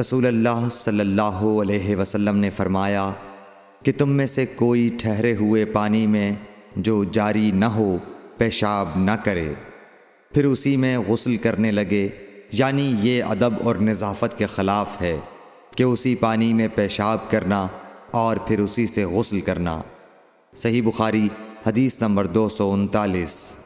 رسول اللہ صلی اللہ علیہ وسلم نے فرمایا کہ تم میں سے کوئی ٹھہرے ہوئے پانی میں جو جاری نہ ہو، پیشاب نہ کرے۔ پھر اسی میں غسل کرنے لگے۔ یعنی یہ ادب اور نظافت کے خلاف ہے کہ اسی پانی میں پیشاب کرنا اور پھر اسی سے غسل کرنا۔ صحیح بخاری، حدیث نمبر دو سو انتالیس۔